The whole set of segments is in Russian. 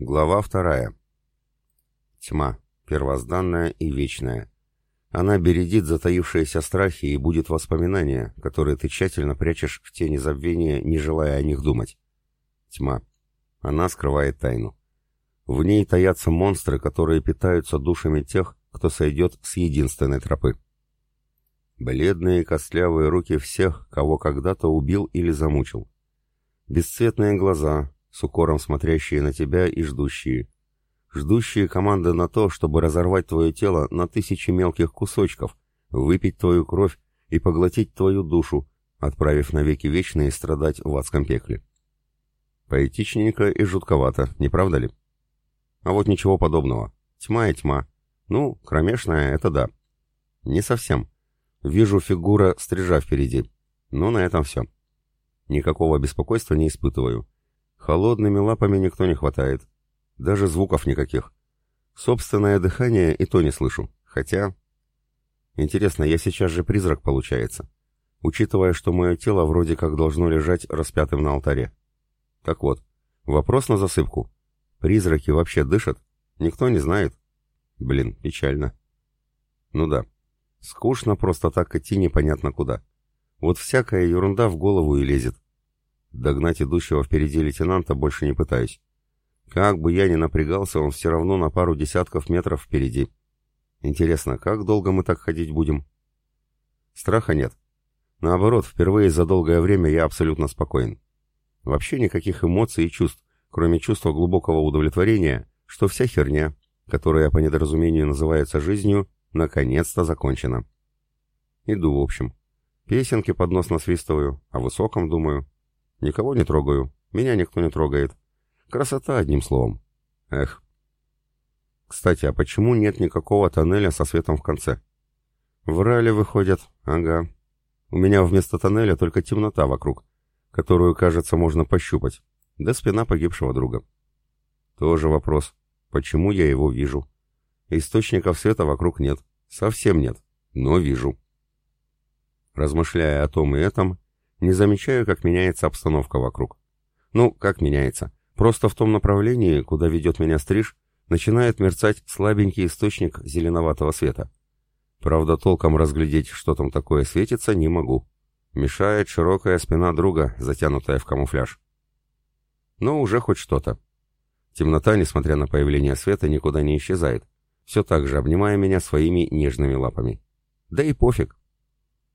Глава вторая. Тьма, первозданная и вечная. Она бередит затаившиеся страхи и будет воспоминания, которые ты тщательно прячешь в тени забвения, не желая о них думать. Тьма. Она скрывает тайну. В ней таятся монстры, которые питаются душами тех, кто сойдет с единственной тропы. Бледные костлявые руки всех, кого когда-то убил или замучил. Бесцветные глаза, с укором смотрящие на тебя и ждущие. Ждущие команды на то, чтобы разорвать твое тело на тысячи мелких кусочков, выпить твою кровь и поглотить твою душу, отправив навеки вечные страдать в адском пекле. Поэтичненько и жутковато, не правда ли? А вот ничего подобного. Тьма и тьма. Ну, кромешная — это да. Не совсем. Вижу фигура стрижа впереди. Но на этом все. Никакого беспокойства не испытываю. Холодными лапами никто не хватает. Даже звуков никаких. Собственное дыхание и то не слышу. Хотя... Интересно, я сейчас же призрак получается. Учитывая, что мое тело вроде как должно лежать распятым на алтаре. Так вот, вопрос на засыпку. Призраки вообще дышат? Никто не знает. Блин, печально. Ну да. Скучно просто так идти непонятно куда. Вот всякая ерунда в голову и лезет. Догнать идущего впереди лейтенанта больше не пытаюсь. Как бы я ни напрягался, он все равно на пару десятков метров впереди. Интересно, как долго мы так ходить будем? Страха нет. Наоборот, впервые за долгое время я абсолютно спокоен. Вообще никаких эмоций и чувств, кроме чувства глубокого удовлетворения, что вся херня, которая по недоразумению называется жизнью, наконец-то закончена. Иду, в общем. Песенки под нос насвистываю, о высоком думаю. Никого не трогаю, меня никто не трогает. Красота, одним словом. Эх. Кстати, а почему нет никакого тоннеля со светом в конце? Врали выходят, ага. У меня вместо тоннеля только темнота вокруг, которую, кажется, можно пощупать, да спина погибшего друга. Тоже вопрос, почему я его вижу? Источников света вокруг нет, совсем нет, но вижу. Размышляя о том и этом, не замечаю, как меняется обстановка вокруг. Ну, как меняется? Просто в том направлении, куда ведет меня стриж, начинает мерцать слабенький источник зеленоватого света. Правда, толком разглядеть, что там такое светится, не могу. Мешает широкая спина друга, затянутая в камуфляж. Но уже хоть что-то. Темнота, несмотря на появление света, никуда не исчезает, все так же обнимая меня своими нежными лапами. Да и пофиг.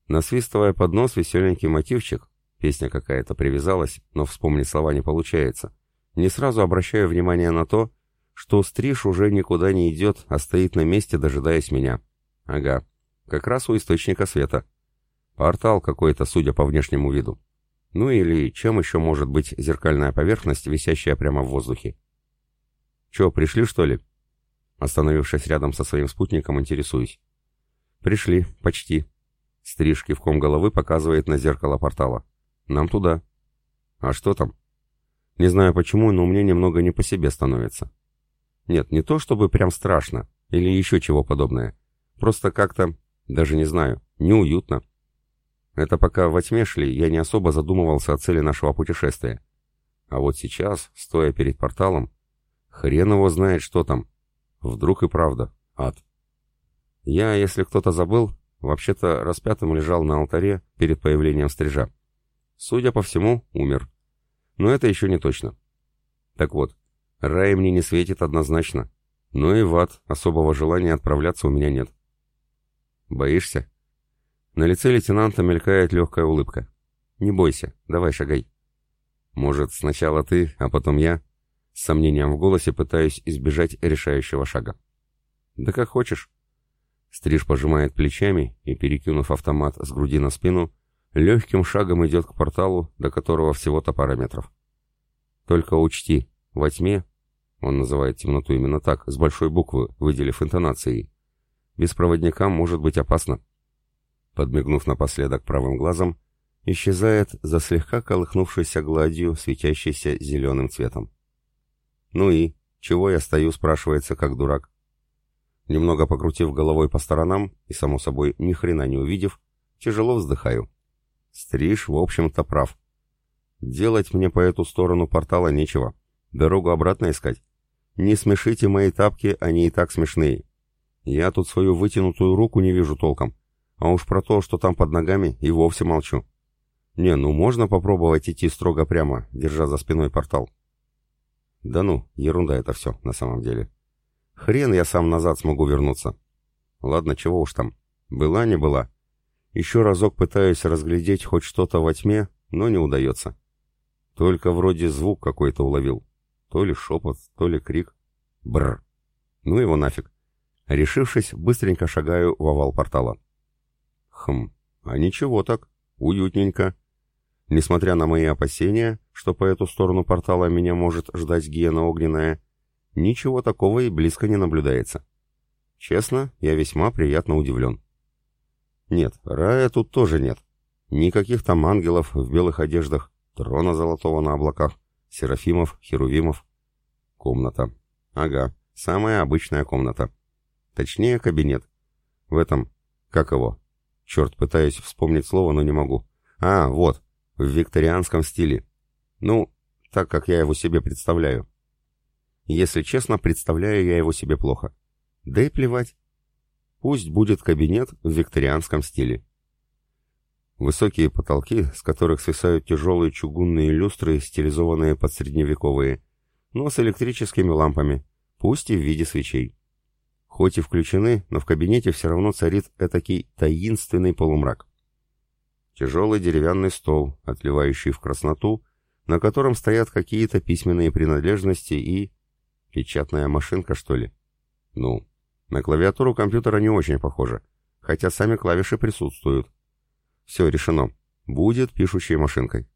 Насвистывая под нос веселенький мотивчик, песня какая-то привязалась, но вспомнить слова не получается, не сразу обращаю внимание на то, что стриж уже никуда не идет, а стоит на месте, дожидаясь меня. Ага, как раз у источника света. Портал какой-то, судя по внешнему виду. Ну или чем еще может быть зеркальная поверхность, висящая прямо в воздухе? Че, пришли что ли? Остановившись рядом со своим спутником, интересуюсь. Пришли, почти. Стриж кивком головы показывает на зеркало портала. Нам туда. А что там? Не знаю почему, но мне немного не по себе становится. Нет, не то чтобы прям страшно, или еще чего подобное. Просто как-то, даже не знаю, неуютно. Это пока во тьме шли, я не особо задумывался о цели нашего путешествия. А вот сейчас, стоя перед порталом, хрен его знает, что там. Вдруг и правда ад. Я, если кто-то забыл, Вообще-то распятым лежал на алтаре перед появлением стрижа. Судя по всему, умер. Но это еще не точно. Так вот, рай мне не светит однозначно. Но и в ад особого желания отправляться у меня нет. Боишься? На лице лейтенанта мелькает легкая улыбка. Не бойся, давай шагай. Может, сначала ты, а потом я? С сомнением в голосе пытаюсь избежать решающего шага. Да как хочешь. Стриж пожимает плечами и, перекинув автомат с груди на спину, легким шагом идет к порталу, до которого всего-то пара метров. Только учти, во тьме, он называет темноту именно так, с большой буквы, выделив интонацией, без проводника может быть опасно. Подмигнув напоследок правым глазом, исчезает за слегка колыхнувшейся гладью, светящейся зеленым цветом. «Ну и? Чего я стою?» — спрашивается, как дурак. Немного покрутив головой по сторонам и, само собой, ни хрена не увидев, тяжело вздыхаю. Стриж, в общем-то, прав. Делать мне по эту сторону портала нечего. Дорогу обратно искать. Не смешите мои тапки, они и так смешные. Я тут свою вытянутую руку не вижу толком. А уж про то, что там под ногами, и вовсе молчу. Не, ну можно попробовать идти строго прямо, держа за спиной портал. Да ну, ерунда это все, на самом деле. Хрен я сам назад смогу вернуться. Ладно, чего уж там. Была не была. Еще разок пытаюсь разглядеть хоть что-то во тьме, но не удается. Только вроде звук какой-то уловил. То ли шепот, то ли крик. Бррр. Ну его нафиг. Решившись, быстренько шагаю в овал портала. Хм, а ничего так, уютненько. Несмотря на мои опасения, что по эту сторону портала меня может ждать гиена огненная, ничего такого и близко не наблюдается. Честно, я весьма приятно удивлен. Нет, рая тут тоже нет. Никаких там ангелов в белых одеждах, трона золотого на облаках, серафимов, херувимов. Комната. Ага, самая обычная комната. Точнее, кабинет. В этом... Как его? Черт, пытаюсь вспомнить слово, но не могу. А, вот, в викторианском стиле. Ну, так как я его себе представляю. Если честно, представляю я его себе плохо. Да и плевать. Пусть будет кабинет в викторианском стиле. Высокие потолки, с которых свисают тяжелые чугунные люстры, стилизованные под средневековые, но с электрическими лампами, пусть и в виде свечей. Хоть и включены, но в кабинете все равно царит этакий таинственный полумрак. Тяжелый деревянный стол, отливающий в красноту, на котором стоят какие-то письменные принадлежности и... Печатная машинка, что ли? Ну, на клавиатуру компьютера не очень похоже, хотя сами клавиши присутствуют. Все решено. Будет пишущей машинкой.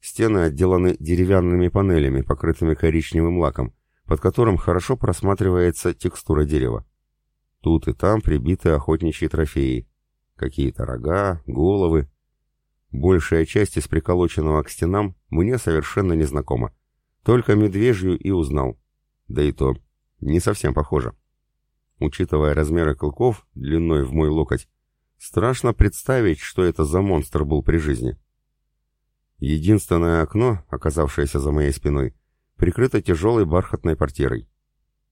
Стены отделаны деревянными панелями, покрытыми коричневым лаком, под которым хорошо просматривается текстура дерева. Тут и там прибиты охотничьи трофеи. Какие-то рога, головы. Большая часть из приколоченного к стенам мне совершенно незнакома. Только медвежью и узнал. Да и то, не совсем похоже. Учитывая размеры клыков, длиной в мой локоть, страшно представить, что это за монстр был при жизни. Единственное окно, оказавшееся за моей спиной, прикрыто тяжелой бархатной портьерой.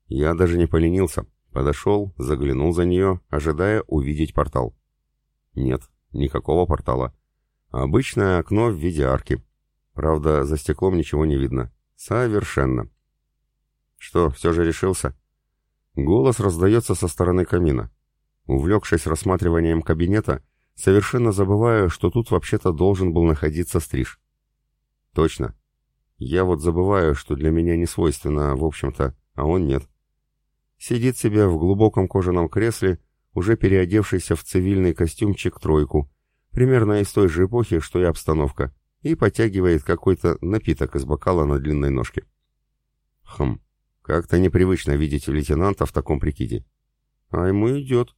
Я даже не поленился, подошел, заглянул за нее, ожидая увидеть портал. Нет, никакого портала. Обычное окно в виде арки. Правда, за стеклом ничего не видно. Совершенно. Что, все же решился? Голос раздается со стороны камина. Увлекшись рассматриванием кабинета, совершенно забываю, что тут вообще-то должен был находиться стриж. Точно. Я вот забываю, что для меня не свойственно, в общем-то, а он нет. Сидит себе в глубоком кожаном кресле, уже переодевшийся в цивильный костюмчик-тройку, примерно из той же эпохи, что и обстановка, и подтягивает какой-то напиток из бокала на длинной ножке. Хм, как-то непривычно видеть лейтенанта в таком прикиде. А ему идет.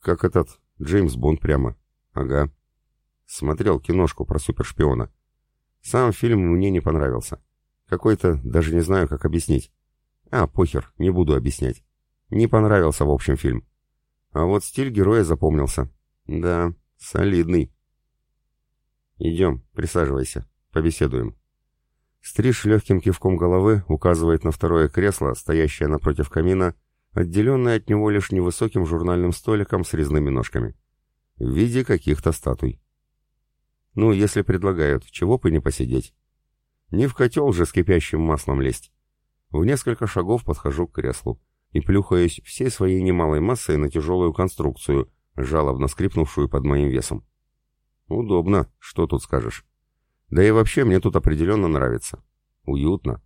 Как этот Джеймс Бонд прямо. Ага. Смотрел киношку про супершпиона. Сам фильм мне не понравился. Какой-то, даже не знаю, как объяснить. А, похер, не буду объяснять. Не понравился, в общем, фильм. А вот стиль героя запомнился. Да, солидный. Идем, присаживайся, побеседуем. Стриж легким кивком головы указывает на второе кресло, стоящее напротив камина, отделенное от него лишь невысоким журнальным столиком с резными ножками. В виде каких-то статуй. Ну, если предлагают, чего бы не посидеть. Не в котел же с кипящим маслом лезть. В несколько шагов подхожу к креслу и плюхаюсь всей своей немалой массой на тяжелую конструкцию, жалобно скрипнувшую под моим весом. Удобно, что тут скажешь. Да и вообще мне тут определенно нравится. Уютно.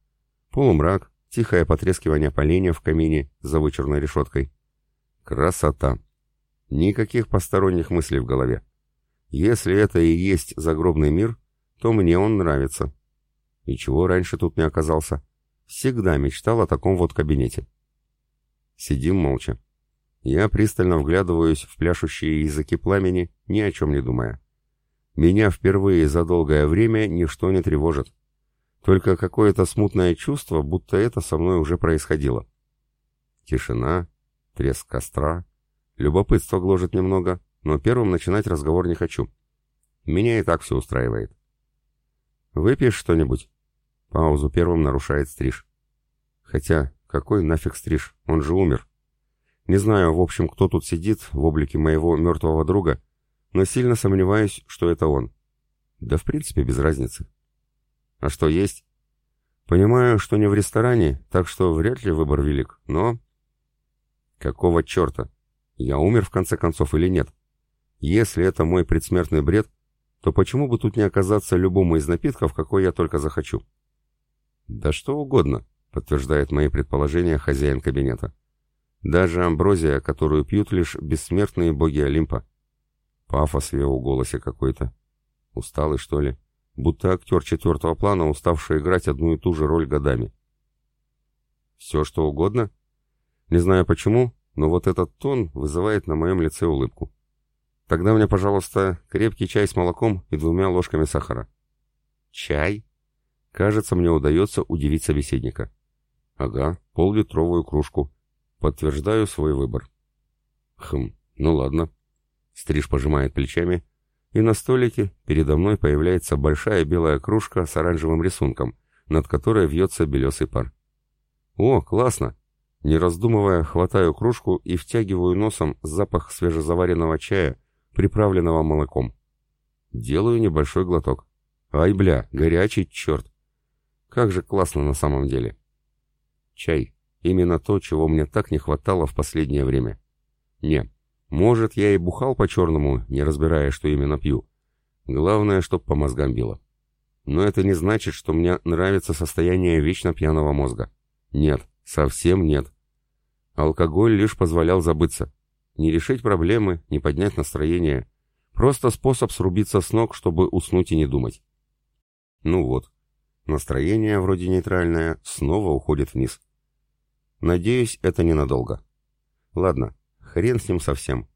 Полумрак, тихое потрескивание поленья в камине за вычурной решеткой. Красота. Никаких посторонних мыслей в голове. Если это и есть загробный мир, то мне он нравится. И чего раньше тут не оказался? Всегда мечтал о таком вот кабинете. Сидим молча. Я пристально вглядываюсь в пляшущие языки пламени, ни о чем не думая. Меня впервые за долгое время ничто не тревожит. Только какое-то смутное чувство, будто это со мной уже происходило. Тишина, треск костра, любопытство гложет немного, но первым начинать разговор не хочу. Меня и так все устраивает. «Выпьешь что-нибудь?» Паузу первым нарушает стриж. Хотя, какой нафиг стриж, он же умер. Не знаю, в общем, кто тут сидит в облике моего мертвого друга, но сильно сомневаюсь, что это он. Да в принципе без разницы. А что есть? Понимаю, что не в ресторане, так что вряд ли выбор велик, но... Какого черта? Я умер в конце концов или нет? Если это мой предсмертный бред, то почему бы тут не оказаться любому из напитков, какой я только захочу? Да что угодно, подтверждает мои предположения хозяин кабинета. Даже амброзия, которую пьют лишь бессмертные боги Олимпа. Пафос в его голосе какой-то. Усталый, что ли? Будто актер четвертого плана, уставший играть одну и ту же роль годами. Все, что угодно? Не знаю почему, но вот этот тон вызывает на моем лице улыбку. Тогда мне, пожалуйста, крепкий чай с молоком и двумя ложками сахара. Чай? Кажется, мне удается удивить собеседника. Ага, пол-литровую кружку. Подтверждаю свой выбор. Хм, ну ладно. Стриж пожимает плечами, и на столике передо мной появляется большая белая кружка с оранжевым рисунком, над которой вьется белесый пар. О, классно! Не раздумывая, хватаю кружку и втягиваю носом запах свежезаваренного чая, приправленного молоком. Делаю небольшой глоток. Ай, бля, горячий черт! Как же классно на самом деле. Чай. Именно то, чего мне так не хватало в последнее время. Не, может, я и бухал по-черному, не разбирая, что именно пью. Главное, чтоб по мозгам било. Но это не значит, что мне нравится состояние вечно пьяного мозга. Нет, совсем нет. Алкоголь лишь позволял забыться. Не решить проблемы, не поднять настроение. Просто способ срубиться с ног, чтобы уснуть и не думать. Ну вот. Настроение, вроде нейтральное, снова уходит вниз. Надеюсь, это ненадолго. Ладно, Хрен с ним совсем.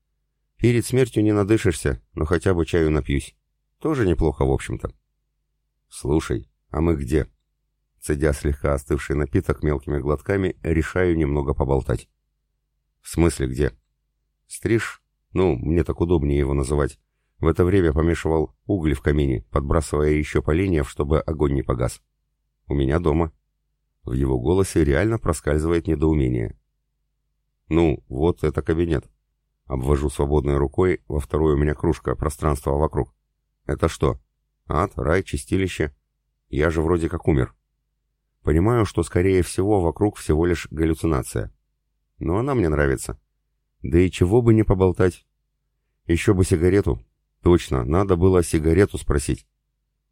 Перед смертью не надышишься, но хотя бы чаю напьюсь. Тоже неплохо, в общем-то. Слушай, а мы где? Цедя слегка остывший напиток мелкими глотками, решаю немного поболтать. В смысле где? Стриж? Ну, мне так удобнее его называть. В это время помешивал угли в камине, подбрасывая еще поленьев, чтобы огонь не погас. У меня дома. В его голосе реально проскальзывает недоумение. «Ну, вот это кабинет». Обвожу свободной рукой, во вторую у меня кружка, пространство вокруг. «Это что? Ад, рай, чистилище? Я же вроде как умер». Понимаю, что, скорее всего, вокруг всего лишь галлюцинация. Но она мне нравится. Да и чего бы не поболтать. Еще бы сигарету. Точно, надо было сигарету спросить.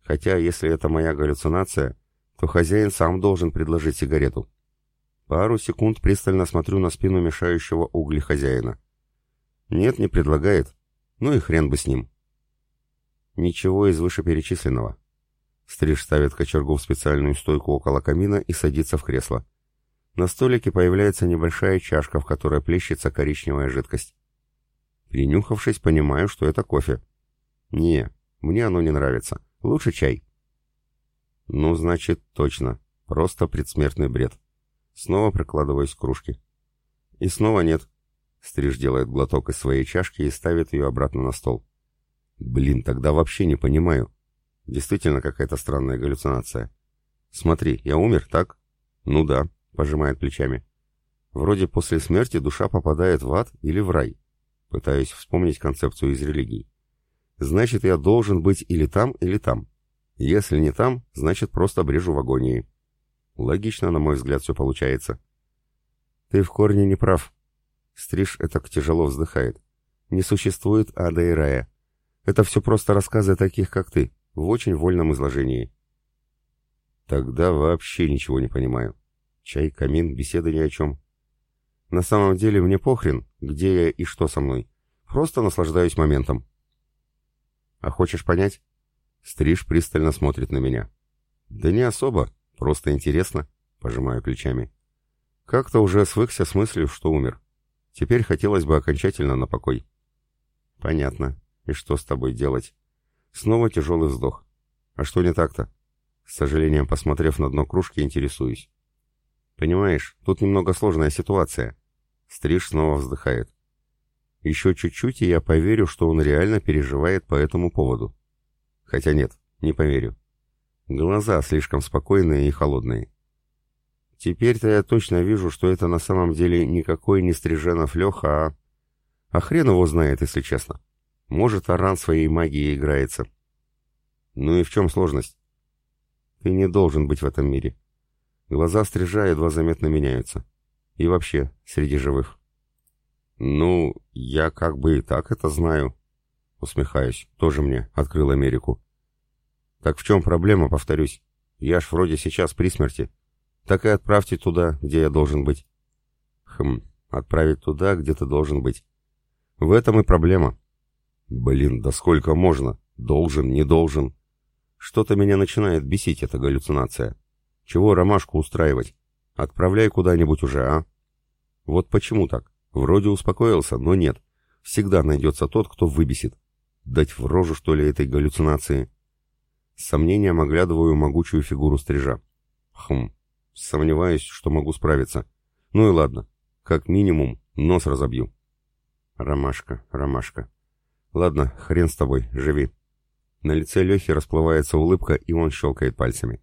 Хотя, если это моя галлюцинация, то хозяин сам должен предложить сигарету. Пару секунд пристально смотрю на спину мешающего угли хозяина. Нет, не предлагает. Ну и хрен бы с ним. Ничего из вышеперечисленного. Стриж ставит кочергу в специальную стойку около камина и садится в кресло. На столике появляется небольшая чашка, в которой плещется коричневая жидкость. Принюхавшись, понимаю, что это кофе. Не, мне оно не нравится. Лучше чай. Ну, значит, точно. Просто предсмертный бред. Снова прикладываюсь к кружке. И снова нет. Стриж делает глоток из своей чашки и ставит ее обратно на стол. Блин, тогда вообще не понимаю. Действительно какая-то странная галлюцинация. Смотри, я умер, так? Ну да, пожимает плечами. Вроде после смерти душа попадает в ад или в рай. Пытаюсь вспомнить концепцию из религии. Значит, я должен быть или там, или там. Если не там, значит просто брежу в агонии. Логично, на мой взгляд, все получается. Ты в корне не прав. Стриж это тяжело вздыхает. Не существует ада и рая. Это все просто рассказы таких, как ты, в очень вольном изложении. Тогда вообще ничего не понимаю. Чай, камин, беседа ни о чем. На самом деле мне похрен, где я и что со мной. Просто наслаждаюсь моментом. А хочешь понять? Стриж пристально смотрит на меня. Да не особо, Просто интересно, пожимаю плечами. Как-то уже свыкся с мыслью, что умер. Теперь хотелось бы окончательно на покой. Понятно. И что с тобой делать? Снова тяжелый вздох. А что не так-то? С сожалением, посмотрев на дно кружки, интересуюсь. Понимаешь, тут немного сложная ситуация. Стриж снова вздыхает. Еще чуть-чуть, и я поверю, что он реально переживает по этому поводу. Хотя нет, не поверю. Глаза слишком спокойные и холодные. Теперь-то я точно вижу, что это на самом деле никакой не Стриженов Леха, а... А хрен его знает, если честно. Может, Аран своей магией играется. Ну и в чем сложность? Ты не должен быть в этом мире. Глаза Стрижа едва заметно меняются. И вообще, среди живых. Ну, я как бы и так это знаю. Усмехаюсь. Тоже мне открыл Америку. Так в чем проблема, повторюсь? Я ж вроде сейчас при смерти. Так и отправьте туда, где я должен быть. Хм, отправить туда, где ты должен быть. В этом и проблема. Блин, да сколько можно? Должен, не должен. Что-то меня начинает бесить эта галлюцинация. Чего ромашку устраивать? Отправляй куда-нибудь уже, а? Вот почему так? Вроде успокоился, но нет. Всегда найдется тот, кто выбесит. Дать в рожу, что ли, этой галлюцинации? С сомнением оглядываю могучую фигуру стрижа. Хм, сомневаюсь, что могу справиться. Ну и ладно, как минимум нос разобью. Ромашка, ромашка. Ладно, хрен с тобой, живи. На лице Лехи расплывается улыбка, и он щелкает пальцами.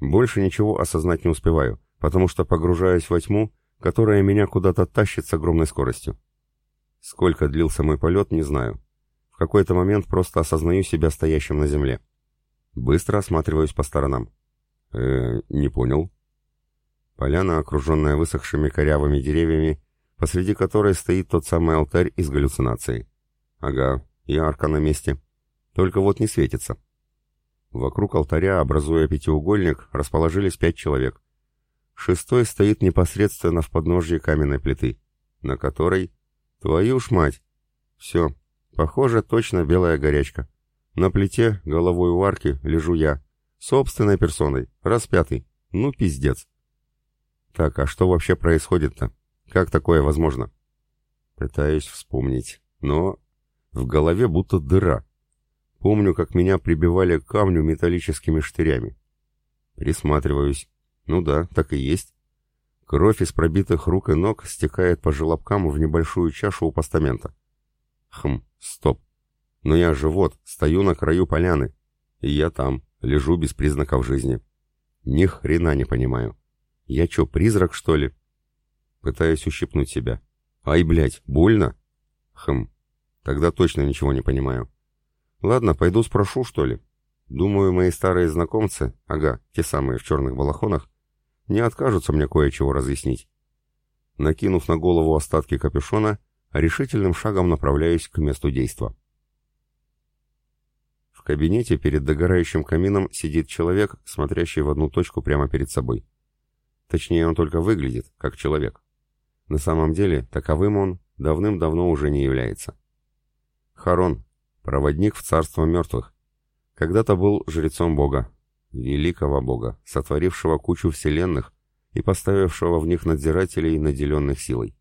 Больше ничего осознать не успеваю, потому что погружаюсь во тьму, которая меня куда-то тащит с огромной скоростью. Сколько длился мой полет, не знаю. В какой-то момент просто осознаю себя стоящим на земле. Быстро осматриваюсь по сторонам. Э, не понял. Поляна, окруженная высохшими корявыми деревьями, посреди которой стоит тот самый алтарь из галлюцинаций. Ага, арка на месте. Только вот не светится. Вокруг алтаря, образуя пятиугольник, расположились пять человек. Шестой стоит непосредственно в подножье каменной плиты, на которой... Твою ж мать! Все, похоже, точно белая горячка. На плите, головой у арки, лежу я. Собственной персоной, распятый. Ну, пиздец. Так, а что вообще происходит-то? Как такое возможно? Пытаюсь вспомнить, но в голове будто дыра. Помню, как меня прибивали к камню металлическими штырями. Присматриваюсь. Ну да, так и есть. Кровь из пробитых рук и ног стекает по желобкам в небольшую чашу у постамента. Хм, стоп. Но я же стою на краю поляны. И я там, лежу без признаков жизни. Ни хрена не понимаю. Я чё, призрак, что ли? Пытаюсь ущипнуть себя. Ай, блядь, больно? Хм, тогда точно ничего не понимаю. Ладно, пойду спрошу, что ли. Думаю, мои старые знакомцы, ага, те самые в черных балахонах, не откажутся мне кое-чего разъяснить. Накинув на голову остатки капюшона, решительным шагом направляюсь к месту действа. Кабинете перед догорающим камином сидит человек, смотрящий в одну точку прямо перед собой. Точнее, он только выглядит, как человек. На самом деле, таковым он давным-давно уже не является. Харон, проводник в царство мертвых. Когда-то был жрецом Бога, великого Бога, сотворившего кучу вселенных и поставившего в них надзирателей, наделенных силой.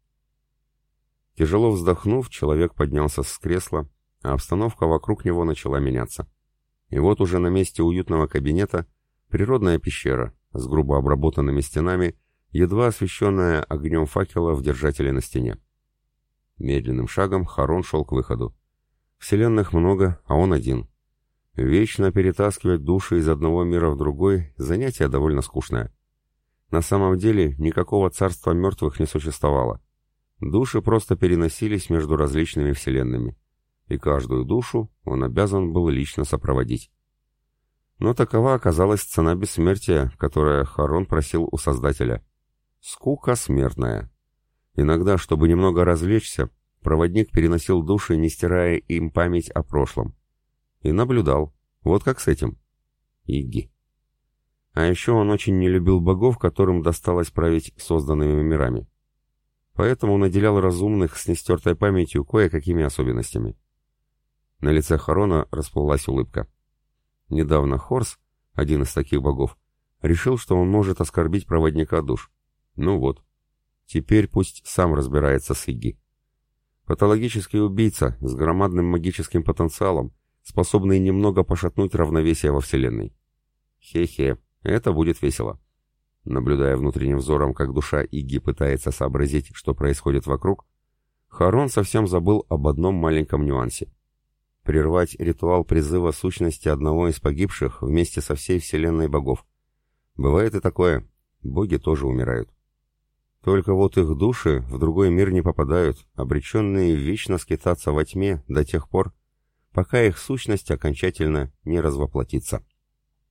Тяжело вздохнув, человек поднялся с кресла, а обстановка вокруг него начала меняться. И вот уже на месте уютного кабинета природная пещера с грубо обработанными стенами, едва освещенная огнем факела в держателе на стене. Медленным шагом Харон шел к выходу. Вселенных много, а он один. Вечно перетаскивать души из одного мира в другой – занятие довольно скучное. На самом деле никакого царства мертвых не существовало. Души просто переносились между различными вселенными. И каждую душу он обязан был лично сопроводить. Но такова оказалась цена бессмертия, которая Харон просил у Создателя. Скука смертная. Иногда, чтобы немного развлечься, проводник переносил души, не стирая им память о прошлом. И наблюдал. Вот как с этим. Иги. А еще он очень не любил богов, которым досталось править созданными мирами. Поэтому наделял разумных с нестертой памятью кое-какими особенностями. На лице Харона расплылась улыбка. Недавно Хорс, один из таких богов, решил, что он может оскорбить проводника душ. Ну вот. Теперь пусть сам разбирается с Игги. Патологический убийца с громадным магическим потенциалом, способный немного пошатнуть равновесие во Вселенной. Хе-хе, это будет весело. Наблюдая внутренним взором, как душа Иги пытается сообразить, что происходит вокруг, Харон совсем забыл об одном маленьком нюансе. Прервать ритуал призыва сущности одного из погибших вместе со всей Вселенной богов. Бывает и такое. боги тоже умирают. Только вот их души в другой мир не попадают, обреченные вечно скитаться во тьме до тех пор, пока их сущность окончательно не развоплотится.